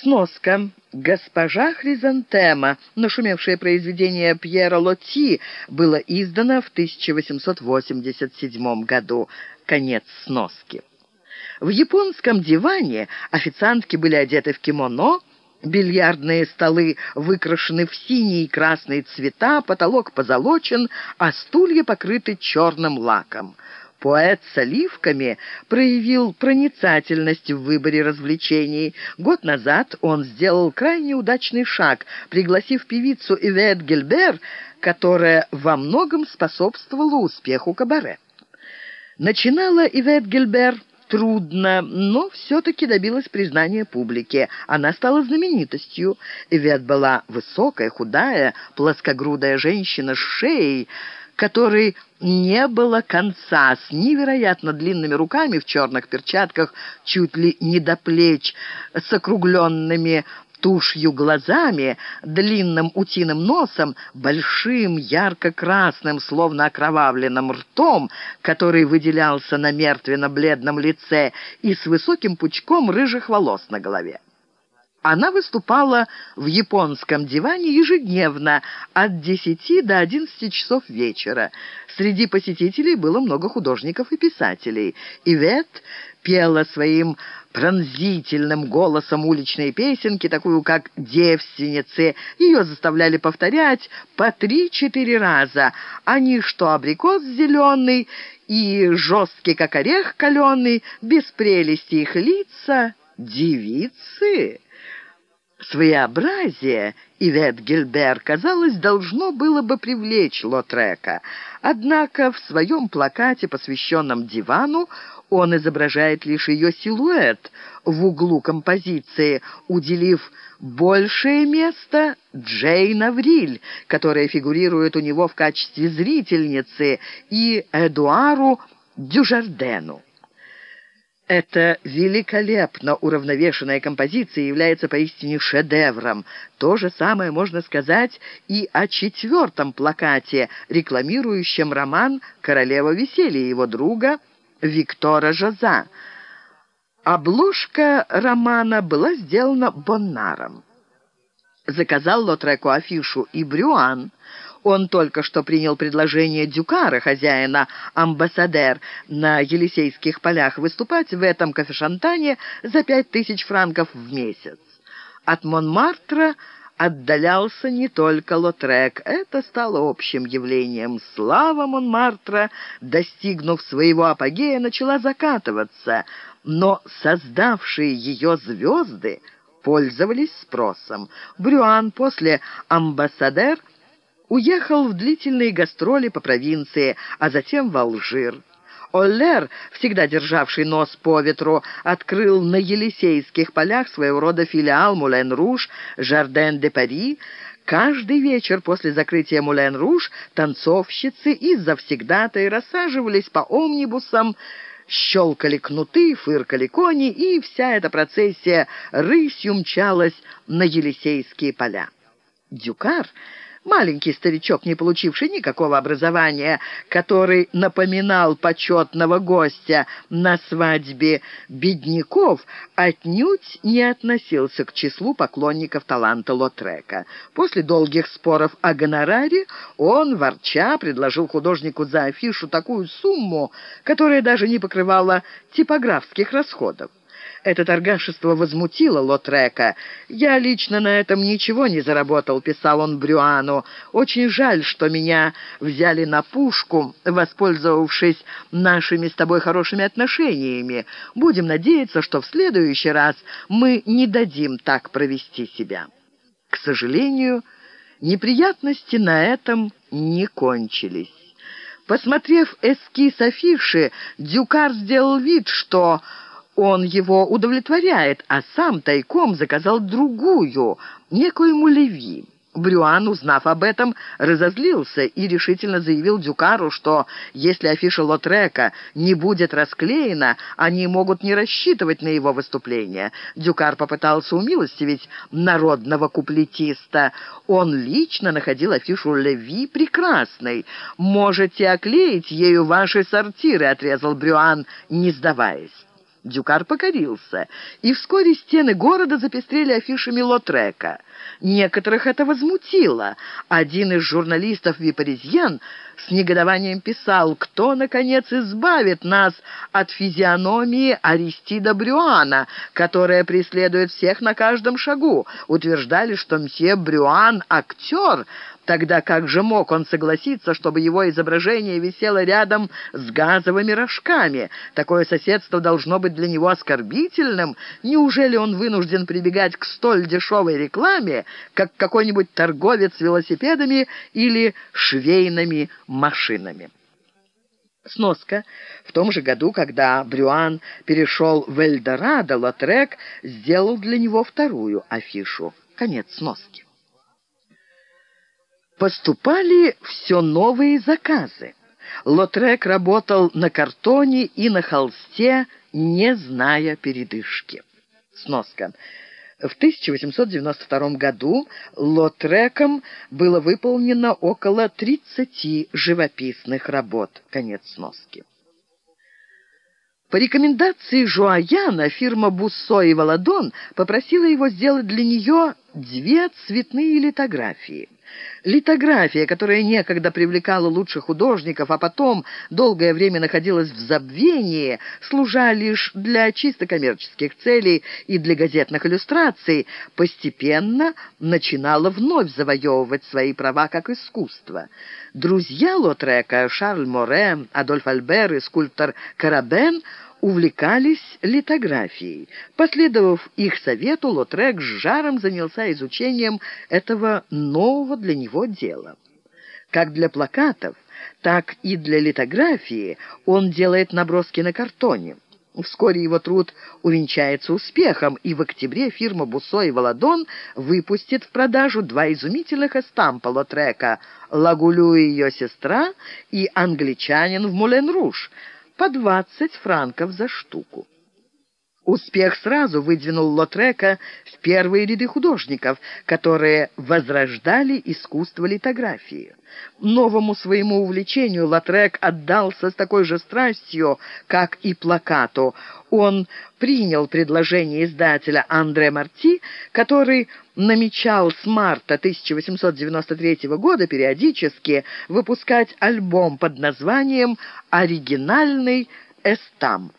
Сноска. «Госпожа Хризантема», нашумевшее произведение Пьера Лотти, было издано в 1887 году. Конец сноски. В японском диване официантки были одеты в кимоно, Бильярдные столы выкрашены в синий и красный цвета, потолок позолочен, а стулья покрыты черным лаком. Поэт с оливками проявил проницательность в выборе развлечений. Год назад он сделал крайне удачный шаг, пригласив певицу Ивет Гильбер, которая во многом способствовала успеху кабаре. Начинала Ивет Гильбер трудно, но все-таки добилась признания публики. Она стала знаменитостью. Ивет была высокая, худая, плоскогрудая женщина с шеей, которой не было конца, с невероятно длинными руками в черных перчатках, чуть ли не до плеч, с округленными тушью глазами, длинным утиным носом, большим ярко-красным, словно окровавленным ртом, который выделялся на мертвенно-бледном лице, и с высоким пучком рыжих волос на голове. Она выступала в японском диване ежедневно от 10 до 11 часов вечера. Среди посетителей было много художников и писателей. Ивет пела своим пронзительным голосом уличные песенки, такую как «Девственницы». Ее заставляли повторять по три-четыре раза. Они что абрикос зеленый и жесткий, как орех каленый, без прелести их лица. Девицы... Своеобразие Ивет Гильбер, казалось, должно было бы привлечь Лотрека. Однако в своем плакате, посвященном дивану, он изображает лишь ее силуэт в углу композиции, уделив большее место Джейн Авриль, которая фигурирует у него в качестве зрительницы, и Эдуару Дюжардену. Эта великолепно уравновешенная композиция является поистине шедевром. То же самое можно сказать и о четвертом плакате, рекламирующем роман «Королева веселья» его друга Виктора Жоза. Обложка романа была сделана Боннаром. Заказал Лотреку афишу и Брюан. Он только что принял предложение Дюкара, хозяина «Амбассадер», на Елисейских полях выступать в этом кафешантане за пять тысяч франков в месяц. От Монмартра отдалялся не только Лотрек. Это стало общим явлением. Слава Монмартра, достигнув своего апогея, начала закатываться, но создавшие ее звезды пользовались спросом. Брюан после «Амбассадер» уехал в длительные гастроли по провинции, а затем в Алжир. Оллер, всегда державший нос по ветру, открыл на Елисейских полях своего рода филиал Мулен-Руж, Жарден-де-Пари. Каждый вечер после закрытия Мулен-Руж танцовщицы из завсегдата рассаживались по омнибусам, щелкали кнуты, фыркали кони, и вся эта процессия рысью мчалась на Елисейские поля. Дюкар Маленький старичок, не получивший никакого образования, который напоминал почетного гостя на свадьбе бедняков, отнюдь не относился к числу поклонников таланта Лотрека. После долгих споров о гонораре он, ворча, предложил художнику за афишу такую сумму, которая даже не покрывала типографских расходов. Это торгашество возмутило Лотрека. «Я лично на этом ничего не заработал», — писал он Брюану. «Очень жаль, что меня взяли на пушку, воспользовавшись нашими с тобой хорошими отношениями. Будем надеяться, что в следующий раз мы не дадим так провести себя». К сожалению, неприятности на этом не кончились. Посмотрев эскиз афиши, Дюкар сделал вид, что он его удовлетворяет, а сам тайком заказал другую, некую Мулеви. Брюан, узнав об этом, разозлился и решительно заявил Дюкару, что если афиша Лотрека не будет расклеена, они могут не рассчитывать на его выступление. Дюкар попытался умилостивить народного куплетиста. Он лично находил афишу Леви прекрасной. «Можете оклеить ею ваши сортиры», — отрезал Брюан, не сдаваясь. Дюкар покорился, и вскоре стены города запестрели афишами Лотрека. Некоторых это возмутило. Один из журналистов «Випаризьен» с негодованием писал, кто, наконец, избавит нас от физиономии Аристида Брюана, которая преследует всех на каждом шагу. Утверждали, что мсье Брюан — актер, Тогда как же мог он согласиться, чтобы его изображение висело рядом с газовыми рожками? Такое соседство должно быть для него оскорбительным. Неужели он вынужден прибегать к столь дешевой рекламе, как какой-нибудь торговец велосипедами или швейными машинами? Сноска. В том же году, когда Брюан перешел в Эльдорадо, Лотрек сделал для него вторую афишу. Конец сноски поступали все новые заказы. Лотрек работал на картоне и на холсте, не зная передышки. Сноска. В 1892 году Лотреком было выполнено около 30 живописных работ. Конец сноски. По рекомендации Жуаяна фирма Буссо и Валадон попросила его сделать для нее две цветные литографии. Литография, которая некогда привлекала лучших художников, а потом долгое время находилась в забвении, служа лишь для чисто коммерческих целей и для газетных иллюстраций, постепенно начинала вновь завоевывать свои права как искусство. Друзья Лотрека, Шарль Море, Адольф Альбер и скульптор Карабен – увлекались литографией. Последовав их совету, Лотрек с жаром занялся изучением этого нового для него дела. Как для плакатов, так и для литографии он делает наброски на картоне. Вскоре его труд увенчается успехом, и в октябре фирма «Буссо и Володон» выпустит в продажу два изумительных эстампа Лотрека «Лагулю и ее сестра» и «Англичанин в Мулен-Руж», по 20 франков за штуку. Успех сразу выдвинул Лотрека в первые ряды художников, которые возрождали искусство литографии. Новому своему увлечению Лотрек отдался с такой же страстью, как и плакату. Он принял предложение издателя Андре Марти, который намечал с марта 1893 года периодически выпускать альбом под названием «Оригинальный эстамп».